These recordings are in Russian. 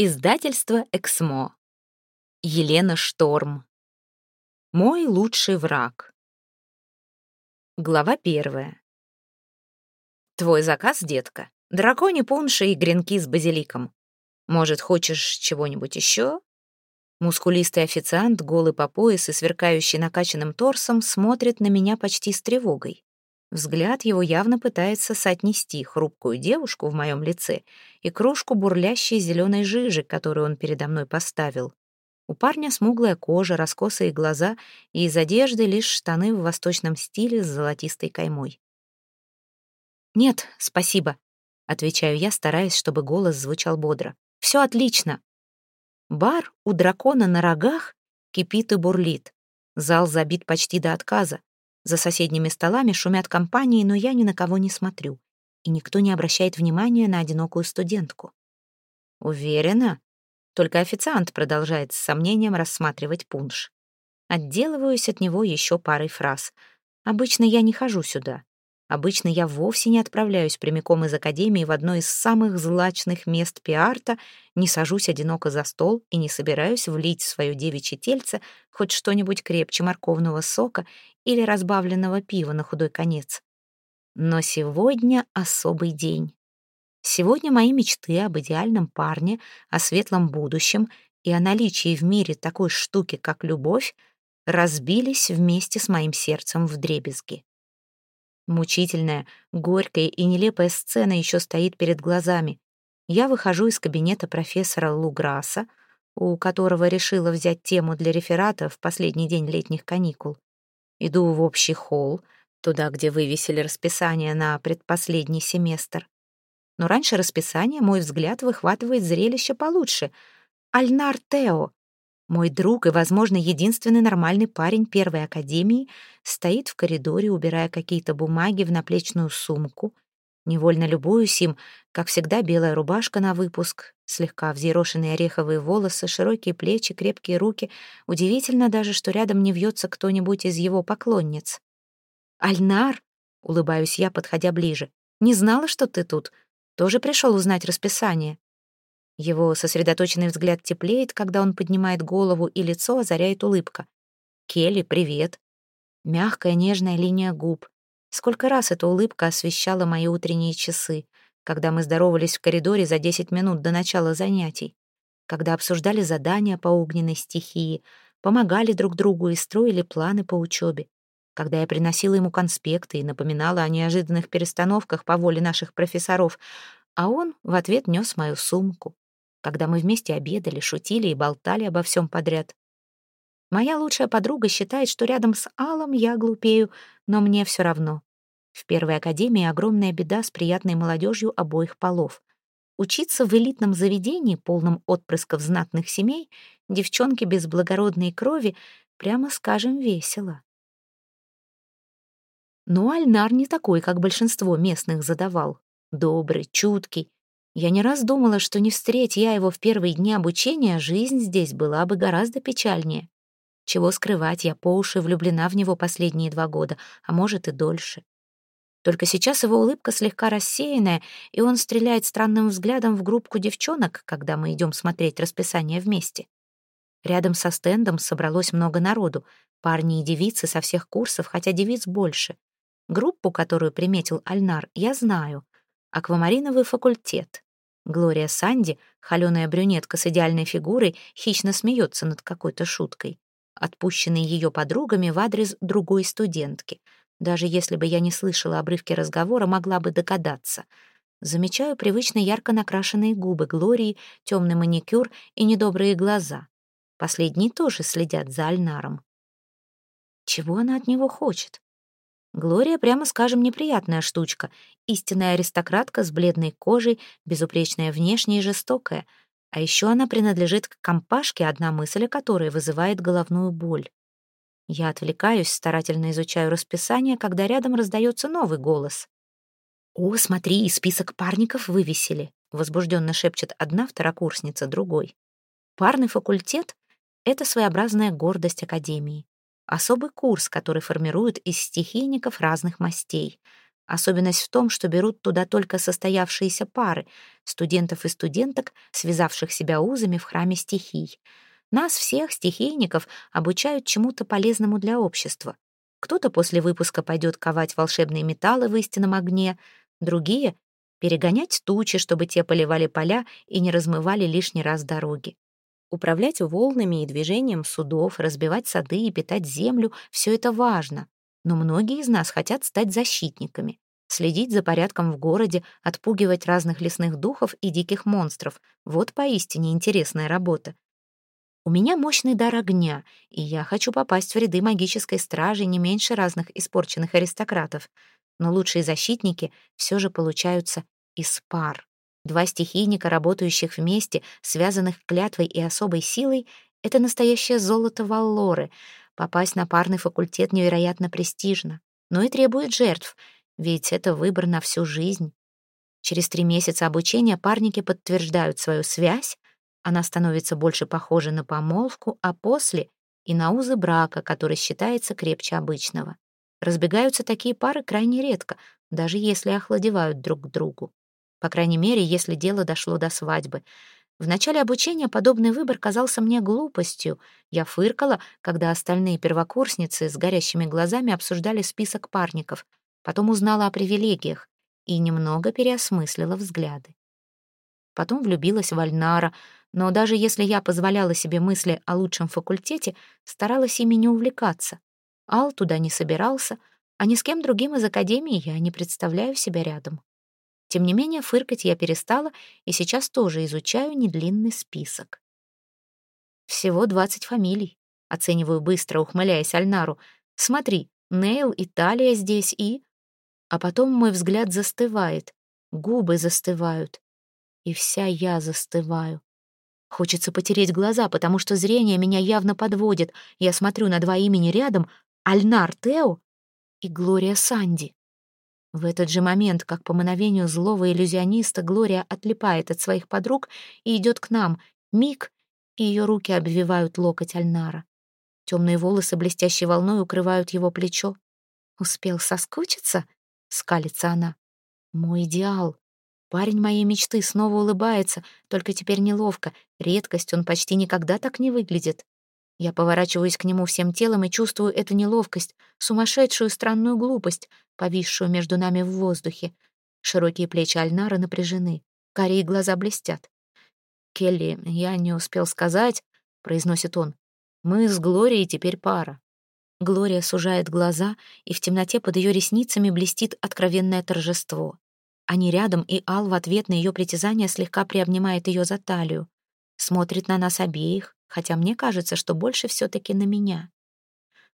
Издательство «Эксмо». Елена Шторм. Мой лучший враг. Глава первая. Твой заказ, детка. Драконий пунш и гренки с базиликом. Может, хочешь чего-нибудь еще? Мускулистый официант, голый по пояс и сверкающий накачанным торсом, смотрит на меня почти с тревогой. Взгляд его явно пытается соотнести хрупкую девушку в моем лице и кружку бурлящей зеленой жижи, которую он передо мной поставил. У парня смуглая кожа, раскосые глаза и из одежды лишь штаны в восточном стиле с золотистой каймой. «Нет, спасибо», — отвечаю я, стараясь, чтобы голос звучал бодро. «Все отлично». Бар у дракона на рогах кипит и бурлит. Зал забит почти до отказа. За соседними столами шумят компании, но я ни на кого не смотрю, и никто не обращает внимания на одинокую студентку. Уверена? Только официант продолжает с сомнением рассматривать пунш. Отделываюсь от него еще парой фраз. Обычно я не хожу сюда. Обычно я вовсе не отправляюсь прямиком из академии в одно из самых злачных мест пиарта, не сажусь одиноко за стол и не собираюсь влить в свое девичье тельце хоть что-нибудь крепче морковного сока или разбавленного пива на худой конец. Но сегодня особый день. Сегодня мои мечты об идеальном парне, о светлом будущем и о наличии в мире такой штуки, как любовь, разбились вместе с моим сердцем в дребезги. Мучительная, горькая и нелепая сцена еще стоит перед глазами. Я выхожу из кабинета профессора Луграса, у которого решила взять тему для реферата в последний день летних каникул. Иду в общий холл, туда, где вывесили расписание на предпоследний семестр. Но раньше расписания мой взгляд выхватывает зрелище получше. Альнар Тео, мой друг и, возможно, единственный нормальный парень первой академии стоит в коридоре, убирая какие-то бумаги в наплечную сумку. Невольно любуюсь им, как всегда, белая рубашка на выпуск, слегка взъерошенные ореховые волосы, широкие плечи, крепкие руки. Удивительно даже, что рядом не вьется кто-нибудь из его поклонниц. «Альнар!» — улыбаюсь я, подходя ближе. «Не знала, что ты тут. Тоже пришел узнать расписание?» Его сосредоточенный взгляд теплеет, когда он поднимает голову, и лицо озаряет улыбка. «Келли, привет!» Мягкая нежная линия губ. Сколько раз эта улыбка освещала мои утренние часы, когда мы здоровались в коридоре за 10 минут до начала занятий, когда обсуждали задания по огненной стихии, помогали друг другу и строили планы по учебе, когда я приносила ему конспекты и напоминала о неожиданных перестановках по воле наших профессоров, а он в ответ нес мою сумку, когда мы вместе обедали, шутили и болтали обо всем подряд. Моя лучшая подруга считает, что рядом с Алом я глупею, но мне все равно. В первой академии огромная беда с приятной молодежью обоих полов. Учиться в элитном заведении, полном отпрысков знатных семей, девчонки без благородной крови, прямо скажем, весело. Но Альнар не такой, как большинство местных задавал. Добрый, чуткий, я не раз думала, что не встреть я его в первые дни обучения, жизнь здесь была бы гораздо печальнее. Чего скрывать, я по уши влюблена в него последние два года, а может и дольше. Только сейчас его улыбка слегка рассеянная, и он стреляет странным взглядом в группку девчонок, когда мы идем смотреть расписание вместе. Рядом со стендом собралось много народу, парни и девицы со всех курсов, хотя девиц больше. Группу, которую приметил Альнар, я знаю. Аквамариновый факультет. Глория Санди, холеная брюнетка с идеальной фигурой, хищно смеется над какой-то шуткой, отпущенной ее подругами в адрес другой студентки. Даже если бы я не слышала обрывки разговора, могла бы догадаться. Замечаю привычно ярко накрашенные губы Глории, темный маникюр и недобрые глаза. Последние тоже следят за Альнаром. Чего она от него хочет? Глория, прямо скажем, неприятная штучка. Истинная аристократка с бледной кожей, безупречная внешне и жестокая. А еще она принадлежит к компашке, одна мысль о которой вызывает головную боль. Я отвлекаюсь, старательно изучаю расписание, когда рядом раздается новый голос. «О, смотри, список парников вывесили», — возбужденно шепчет одна второкурсница другой. Парный факультет — это своеобразная гордость Академии. Особый курс, который формируют из стихийников разных мастей. Особенность в том, что берут туда только состоявшиеся пары, студентов и студенток, связавших себя узами в храме стихий. Нас всех, стихийников, обучают чему-то полезному для общества. Кто-то после выпуска пойдет ковать волшебные металлы в истинном огне, другие — перегонять тучи, чтобы те поливали поля и не размывали лишний раз дороги. Управлять волнами и движением судов, разбивать сады и питать землю — все это важно. Но многие из нас хотят стать защитниками, следить за порядком в городе, отпугивать разных лесных духов и диких монстров. Вот поистине интересная работа. У меня мощный дар огня, и я хочу попасть в ряды магической стражи не меньше разных испорченных аристократов. Но лучшие защитники все же получаются из пар. Два стихийника, работающих вместе, связанных клятвой и особой силой, это настоящее золото Валлоры. Попасть на парный факультет невероятно престижно, но и требует жертв, ведь это выбор на всю жизнь. Через три месяца обучения парники подтверждают свою связь, она становится больше похожа на помолвку, а после — и на узы брака, который считается крепче обычного. Разбегаются такие пары крайне редко, даже если охладевают друг к другу. По крайней мере, если дело дошло до свадьбы — в начале обучения подобный выбор казался мне глупостью. Я фыркала, когда остальные первокурсницы с горящими глазами обсуждали список парников. Потом узнала о привилегиях и немного переосмыслила взгляды. Потом влюбилась в Альнара, но даже если я позволяла себе мысли о лучшем факультете, старалась ими не увлекаться. Ал туда не собирался, а ни с кем другим из академии я не представляю себя рядом. Тем не менее, фыркать я перестала и сейчас тоже изучаю недлинный список. Всего двадцать фамилий. Оцениваю быстро, ухмыляясь Альнару. Смотри, Нейл, Италия здесь и... А потом мой взгляд застывает, губы застывают, и вся я застываю. Хочется потереть глаза, потому что зрение меня явно подводит. Я смотрю на два имени рядом — Альнар Тео и Глория Санди. В этот же момент, как по мановению злого иллюзиониста, Глория отлипает от своих подруг и идет к нам. Миг, и ее руки обвивают локоть Альнара. Темные волосы блестящей волной укрывают его плечо. «Успел соскучиться?» — скалится она. «Мой идеал. Парень моей мечты снова улыбается, только теперь неловко. Редкость, он почти никогда так не выглядит. Я поворачиваюсь к нему всем телом и чувствую эту неловкость, сумасшедшую странную глупость, повисшую между нами в воздухе. Широкие плечи Альнара напряжены, карие глаза блестят. «Келли, я не успел сказать», — произносит он. «Мы с Глорией теперь пара». Глория сужает глаза, и в темноте под ее ресницами блестит откровенное торжество. Они рядом, и Ал в ответ на ее притязание слегка приобнимает ее за талию. Смотрит на нас обеих, хотя мне кажется, что больше все-таки на меня.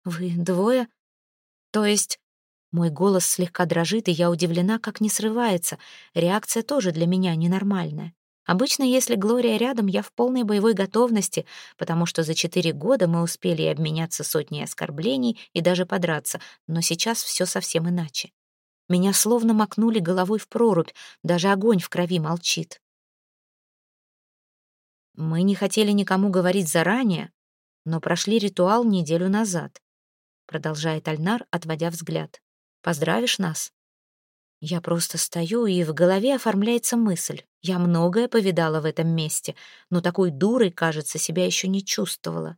«Вы двое? То есть...» Мой голос слегка дрожит, и я удивлена, как не срывается. Реакция тоже для меня ненормальная. Обычно, если Глория рядом, я в полной боевой готовности, потому что за четыре года мы успели обменяться сотней оскорблений и даже подраться, но сейчас все совсем иначе. Меня словно макнули головой в прорубь, даже огонь в крови молчит. Мы не хотели никому говорить заранее, но прошли ритуал неделю назад, продолжает Альнар, отводя взгляд. Поздравишь нас? Я просто стою, и в голове оформляется мысль. Я многое повидала в этом месте, но такой дурой, кажется, себя еще не чувствовала.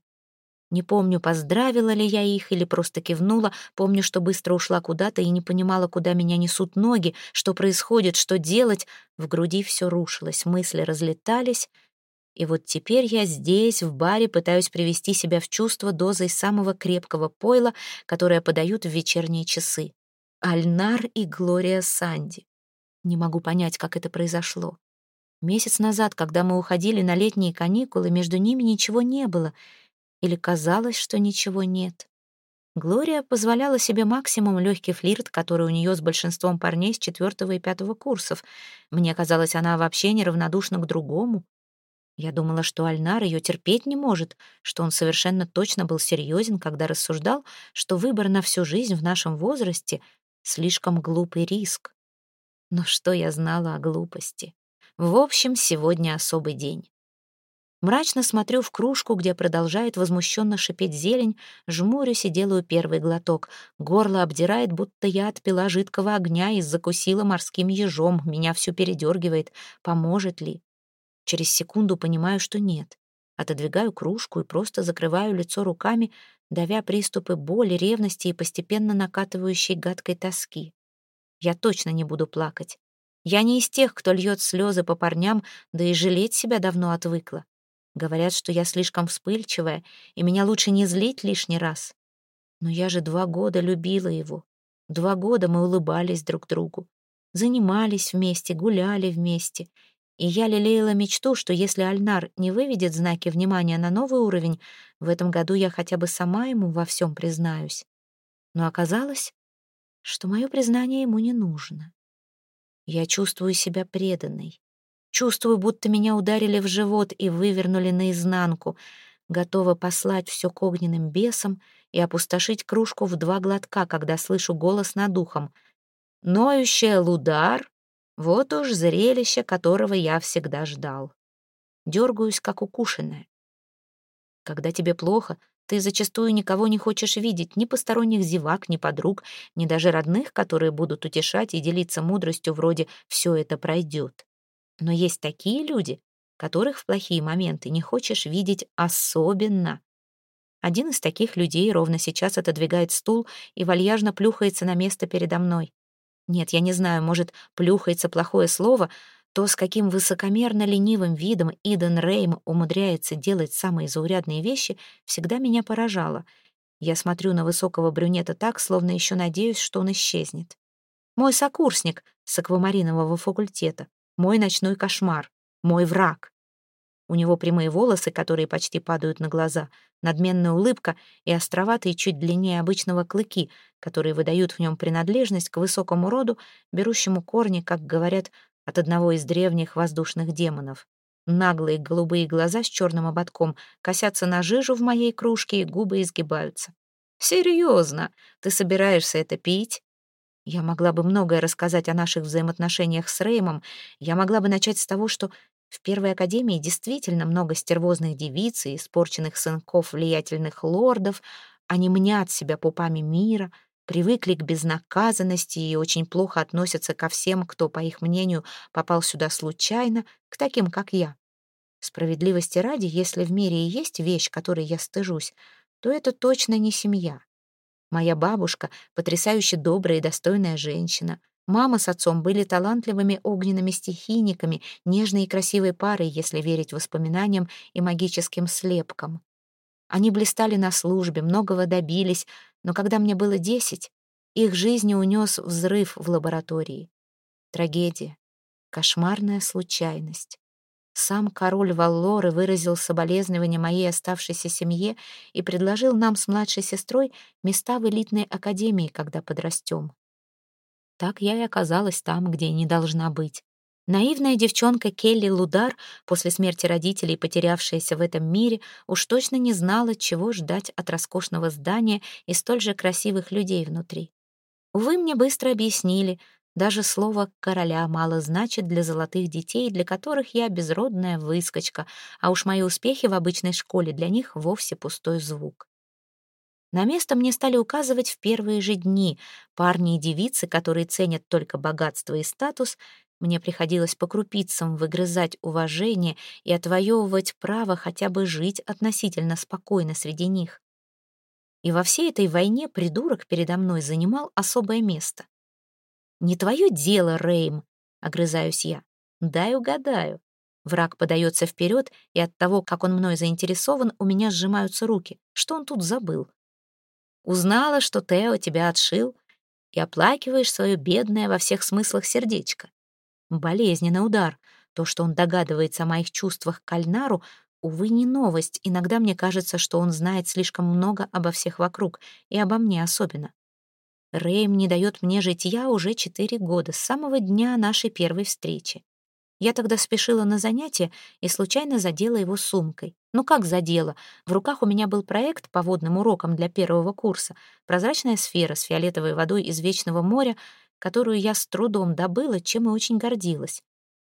Не помню, поздравила ли я их или просто кивнула, помню, что быстро ушла куда-то и не понимала, куда меня несут ноги, что происходит, что делать. В груди все рушилось, мысли разлетались, и вот теперь я здесь, в баре, пытаюсь привести себя в чувство дозой самого крепкого пойла, которое подают в вечерние часы. Альнар и Глория Санди. Не могу понять, как это произошло. Месяц назад, когда мы уходили на летние каникулы, между ними ничего не было. Или казалось, что ничего нет. Глория позволяла себе максимум легкий флирт, который у нее с большинством парней с четвертого и пятого курсов. Мне казалось, она вообще неравнодушна к другому. Я думала, что Альнар ее терпеть не может, что он совершенно точно был серьезен, когда рассуждал, что выбор на всю жизнь в нашем возрасте — слишком глупый риск. Но что я знала о глупости? В общем, сегодня особый день. Мрачно смотрю в кружку, где продолжает возмущенно шипеть зелень, жмурюсь и делаю первый глоток. Горло обдирает, будто я отпила жидкого огня и закусила морским ежом. Меня все передергивает. Поможет ли? Через секунду понимаю, что нет. Отодвигаю кружку и просто закрываю лицо руками, давя приступы боли, ревности и постепенно накатывающей гадкой тоски. Я точно не буду плакать. Я не из тех, кто льет слезы по парням, да и жалеть себя давно отвыкла. Говорят, что я слишком вспыльчивая, и меня лучше не злить лишний раз. Но я же два года любила его. Два года мы улыбались друг другу, занимались вместе, гуляли вместе. И я лелеяла мечту, что если Альнар не выведет знаки внимания на новый уровень, в этом году я хотя бы сама ему во всем признаюсь. Но оказалось, что мое признание ему не нужно. Я чувствую себя преданной, Чувствую, будто меня ударили в живот и вывернули наизнанку. Готова послать все к огненным бесам и опустошить кружку в два глотка, когда слышу голос над ухом. Ноющая лудар — вот уж зрелище, которого я всегда ждал. Дергаюсь, как укушенная. Когда тебе плохо, ты зачастую никого не хочешь видеть, ни посторонних зевак, ни подруг, ни даже родных, которые будут утешать и делиться мудростью вроде «все это пройдет». Но есть такие люди, которых в плохие моменты не хочешь видеть особенно. Один из таких людей ровно сейчас отодвигает стул и вальяжно плюхается на место передо мной. Нет, я не знаю, может, плюхается плохое слово, то, с каким высокомерно ленивым видом Иден Рейм умудряется делать самые заурядные вещи, всегда меня поражало. Я смотрю на высокого брюнета так, словно еще надеюсь, что он исчезнет. Мой сокурсник с аквамаринового факультета, мой ночной кошмар, мой враг. У него прямые волосы, которые почти падают на глаза, надменная улыбка и островатые чуть длиннее обычного клыки, которые выдают в нем принадлежность к высокому роду, берущему корни, как говорят, от одного из древних воздушных демонов. Наглые голубые глаза с черным ободком косятся на жижу в моей кружке, и губы изгибаются. «Серьезно? Ты собираешься это пить?» Я могла бы многое рассказать о наших взаимоотношениях с Реймом. Я могла бы начать с того, что в Первой Академии действительно много стервозных девиц и испорченных сынков влиятельных лордов. Они мнят себя пупами мира, привыкли к безнаказанности и очень плохо относятся ко всем, кто, по их мнению, попал сюда случайно, к таким, как я. Справедливости ради, если в мире и есть вещь, которой я стыжусь, то это точно не семья. Моя бабушка — потрясающе добрая и достойная женщина. Мама с отцом были талантливыми огненными стихийниками, нежной и красивой парой, если верить воспоминаниям и магическим слепкам. Они блистали на службе, многого добились, но когда мне было десять, их жизни унес взрыв в лаборатории. Трагедия, кошмарная случайность. Сам король Валлоры выразил соболезнования моей оставшейся семье и предложил нам с младшей сестрой места в элитной академии, когда подрастем. Так я и оказалась там, где не должна быть. Наивная девчонка Келли Лудар, после смерти родителей, потерявшаяся в этом мире, уж точно не знала, чего ждать от роскошного здания и столь же красивых людей внутри. Увы, мне быстро объяснили, даже слово «короля» мало значит для золотых детей, для которых я безродная выскочка, а уж мои успехи в обычной школе для них вовсе пустой звук. На место мне стали указывать в первые же дни. Парни и девицы, которые ценят только богатство и статус, мне приходилось по крупицам выгрызать уважение и отвоевывать право хотя бы жить относительно спокойно среди них. И во всей этой войне придурок передо мной занимал особое место. «Не твое дело, Рейм», — огрызаюсь я. «Дай угадаю». Враг подается вперед, и от того, как он мной заинтересован, у меня сжимаются руки. Что он тут забыл? Узнала, что Тео тебя отшил, и оплакиваешь свое бедное во всех смыслах сердечко. Болезненный удар. То, что он догадывается о моих чувствах к Альнару, увы, не новость. Иногда мне кажется, что он знает слишком много обо всех вокруг, и обо мне особенно. Рэйм не дает мне житья уже четыре года, с самого дня нашей первой встречи. Я тогда спешила на занятия и случайно задела его сумкой. Ну как задела? В руках у меня был проект по водным урокам для первого курса. Прозрачная сфера с фиолетовой водой из Вечного моря, которую я с трудом добыла, чем и очень гордилась.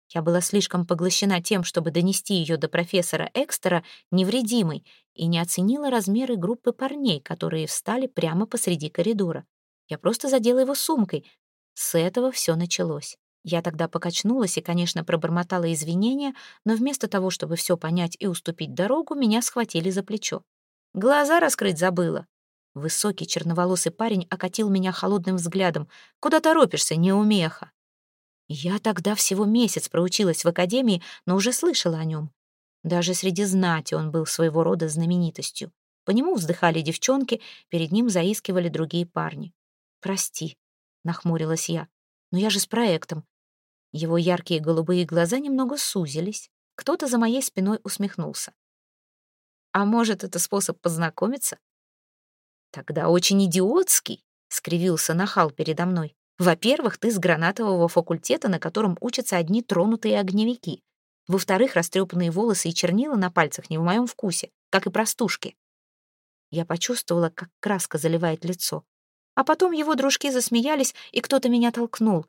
Я была слишком поглощена тем, чтобы донести ее до профессора Экстера невредимой, и не оценила размеры группы парней, которые встали прямо посреди коридора. Я просто задела его сумкой. С этого все началось. Я тогда покачнулась и, конечно, пробормотала извинения, но вместо того, чтобы все понять и уступить дорогу, меня схватили за плечо. Глаза раскрыть забыла. Высокий черноволосый парень окатил меня холодным взглядом. «Куда торопишься, неумеха?» Я тогда всего месяц проучилась в академии, но уже слышала о нем. Даже среди знати он был своего рода знаменитостью. По нему вздыхали девчонки, перед ним заискивали другие парни. «Прости», — нахмурилась я, — «но я же с проектом. Его яркие голубые глаза немного сузились. Кто-то за моей спиной усмехнулся. «А может, это способ познакомиться?» «Тогда очень идиотский», — скривился нахал передо мной. «Во-первых, ты с гранатового факультета, на котором учатся одни тронутые огневики. Во-вторых, растрепанные волосы и чернила на пальцах не в моем вкусе, как и простушки». Я почувствовала, как краска заливает лицо. А потом его дружки засмеялись, и кто-то меня толкнул.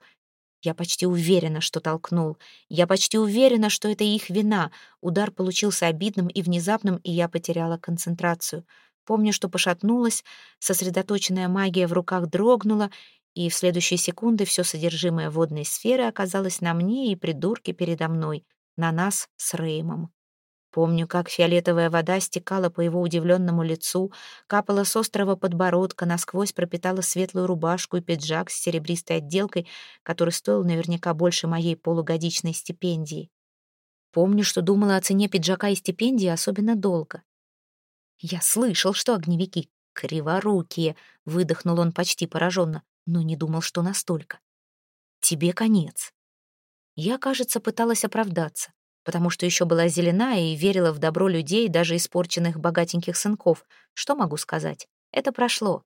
Я почти уверена, что толкнул. Я почти уверена, что это их вина. Удар получился обидным и внезапным, и я потеряла концентрацию. Помню, что пошатнулась, сосредоточенная магия в руках дрогнула, и в следующие секунды все содержимое водной сферы оказалось на мне и придурке передо мной, на нас с Реймом. Помню, как фиолетовая вода стекала по его удивленному лицу, капала с острого подбородка, насквозь пропитала светлую рубашку и пиджак с серебристой отделкой, который стоил наверняка больше моей полугодичной стипендии. Помню, что думала о цене пиджака и стипендии особенно долго. «Я слышал, что огневики криворукие», — выдохнул он почти пораженно, но не думал, что настолько. «Тебе конец». Я, кажется, пыталась оправдаться потому что еще была зелена и верила в добро людей, даже испорченных богатеньких сынков. Что могу сказать? Это прошло.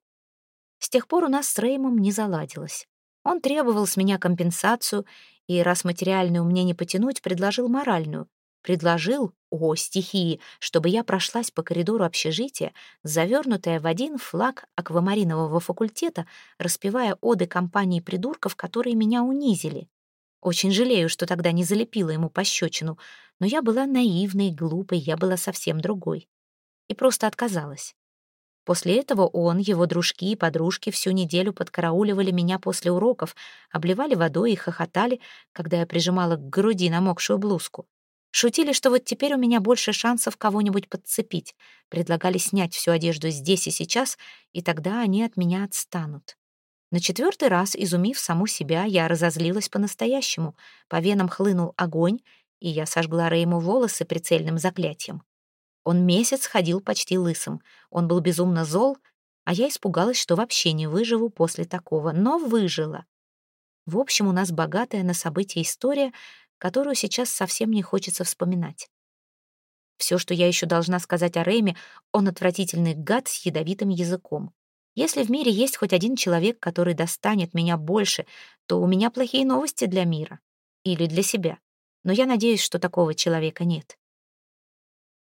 С тех пор у нас с Реймом не заладилось. Он требовал с меня компенсацию, и раз материальную мне не потянуть, предложил моральную. Предложил, о, стихии, чтобы я прошлась по коридору общежития, завернутая в один флаг аквамаринового факультета, распевая оды компании придурков, которые меня унизили. Очень жалею, что тогда не залепила ему пощечину, но я была наивной, глупой, я была совсем другой. И просто отказалась. После этого он, его дружки и подружки всю неделю подкарауливали меня после уроков, обливали водой и хохотали, когда я прижимала к груди намокшую блузку. Шутили, что вот теперь у меня больше шансов кого-нибудь подцепить. Предлагали снять всю одежду здесь и сейчас, и тогда они от меня отстанут. На четвертый раз, изумив саму себя, я разозлилась по-настоящему. По венам хлынул огонь, и я сожгла Рейму волосы прицельным заклятием. Он месяц ходил почти лысым. Он был безумно зол, а я испугалась, что вообще не выживу после такого, но выжила. В общем, у нас богатая на события история, которую сейчас совсем не хочется вспоминать. Все, что я еще должна сказать о Рэйме, он отвратительный гад с ядовитым языком. Если в мире есть хоть один человек, который достанет меня больше, то у меня плохие новости для мира. Или для себя. Но я надеюсь, что такого человека нет.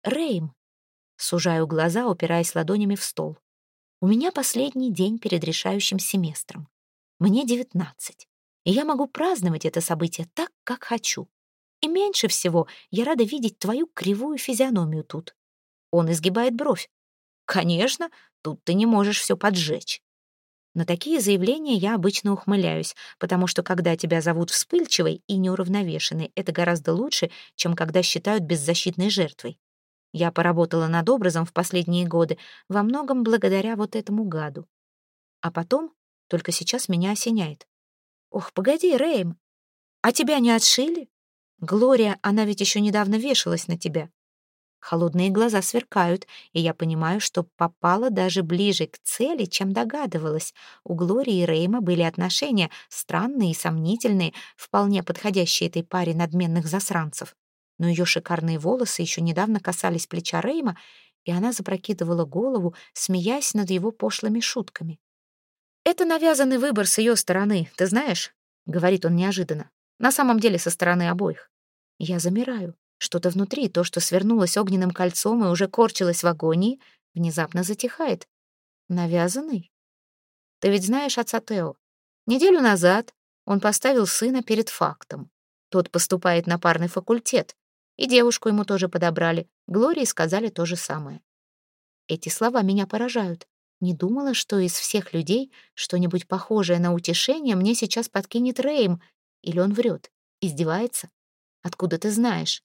Рейм. Сужаю глаза, упираясь ладонями в стол. У меня последний день перед решающим семестром. Мне девятнадцать, и я могу праздновать это событие так, как хочу. И меньше всего я рада видеть твою кривую физиономию тут. Он изгибает бровь. Конечно, Тут ты не можешь все поджечь. На такие заявления я обычно ухмыляюсь, потому что когда тебя зовут вспыльчивой и неуравновешенной, это гораздо лучше, чем когда считают беззащитной жертвой. Я поработала над образом в последние годы, во многом благодаря вот этому гаду. А потом, только сейчас меня осеняет. «Ох, погоди, Рэйм, а тебя не отшили? Глория, она ведь еще недавно вешалась на тебя. Холодные глаза сверкают, и я понимаю, что попала даже ближе к цели, чем догадывалась. У Глории и Рейма были отношения странные и сомнительные, вполне подходящие этой паре надменных засранцев. Но ее шикарные волосы еще недавно касались плеча Рейма, и она запрокидывала голову, смеясь над его пошлыми шутками. «Это навязанный выбор с ее стороны, ты знаешь?» — говорит он неожиданно. «На самом деле со стороны обоих». Я замираю. Что-то внутри, то, что свернулось огненным кольцом и уже корчилось в агонии, внезапно затихает. Навязанный? Ты ведь знаешь отца Тео. Неделю назад он поставил сына перед фактом. Тот поступает на парный факультет. И девушку ему тоже подобрали. Глории сказали то же самое. Эти слова меня поражают. Не думала, что из всех людей что-нибудь похожее на утешение мне сейчас подкинет Рейм. Или он врет, издевается. Откуда ты знаешь?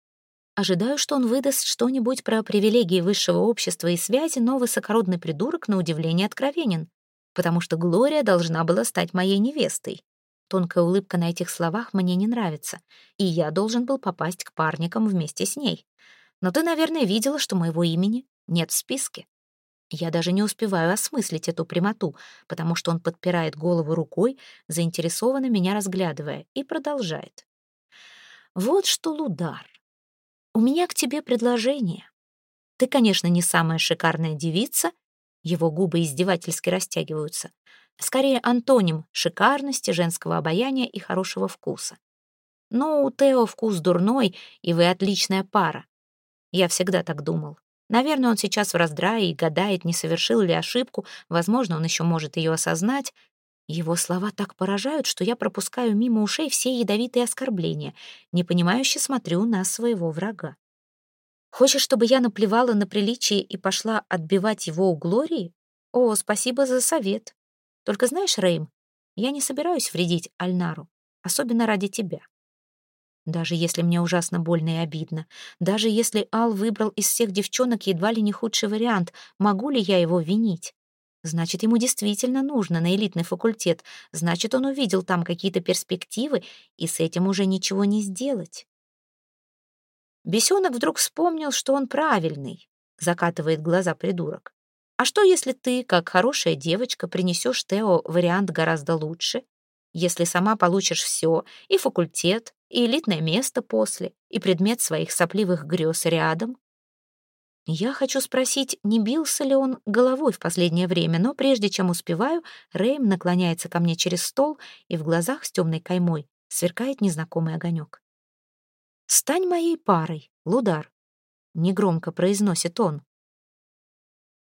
Ожидаю, что он выдаст что-нибудь про привилегии высшего общества и связи, но высокородный придурок, на удивление, откровенен. Потому что Глория должна была стать моей невестой. Тонкая улыбка на этих словах мне не нравится, и я должен был попасть к парникам вместе с ней. Но ты, наверное, видела, что моего имени нет в списке. Я даже не успеваю осмыслить эту прямоту, потому что он подпирает голову рукой, заинтересованно меня разглядывая, и продолжает. «Вот что, Лудар, у меня к тебе предложение. Ты, конечно, не самая шикарная девица, его губы издевательски растягиваются, скорее антоним шикарности, женского обаяния и хорошего вкуса. Но у Тео вкус дурной, и вы отличная пара. Я всегда так думал. Наверное, он сейчас в раздрае и гадает, не совершил ли ошибку, возможно, он еще может ее осознать. Его слова так поражают, что я пропускаю мимо ушей все ядовитые оскорбления, непонимающе смотрю на своего врага. Хочешь, чтобы я наплевала на приличие и пошла отбивать его у Глории? О, спасибо за совет. Только знаешь, Рейм, я не собираюсь вредить Альнару, особенно ради тебя. Даже если мне ужасно больно и обидно, даже если Ал выбрал из всех девчонок едва ли не худший вариант, могу ли я его винить? Значит, ему действительно нужно на элитный факультет, значит, он увидел там какие-то перспективы, и с этим уже ничего не сделать. Бесенок вдруг вспомнил, что он правильный, закатывает глаза придурок. А что, если ты, как хорошая девочка, принесешь Тео вариант гораздо лучше? Если сама получишь все, и факультет, и элитное место после, и предмет своих сопливых грез рядом. Я хочу спросить, не бился ли он головой в последнее время, но прежде чем успеваю, Рэйм наклоняется ко мне через стол, и в глазах с темной каймой сверкает незнакомый огонек. «Стань моей парой, Лудар», — негромко произносит он.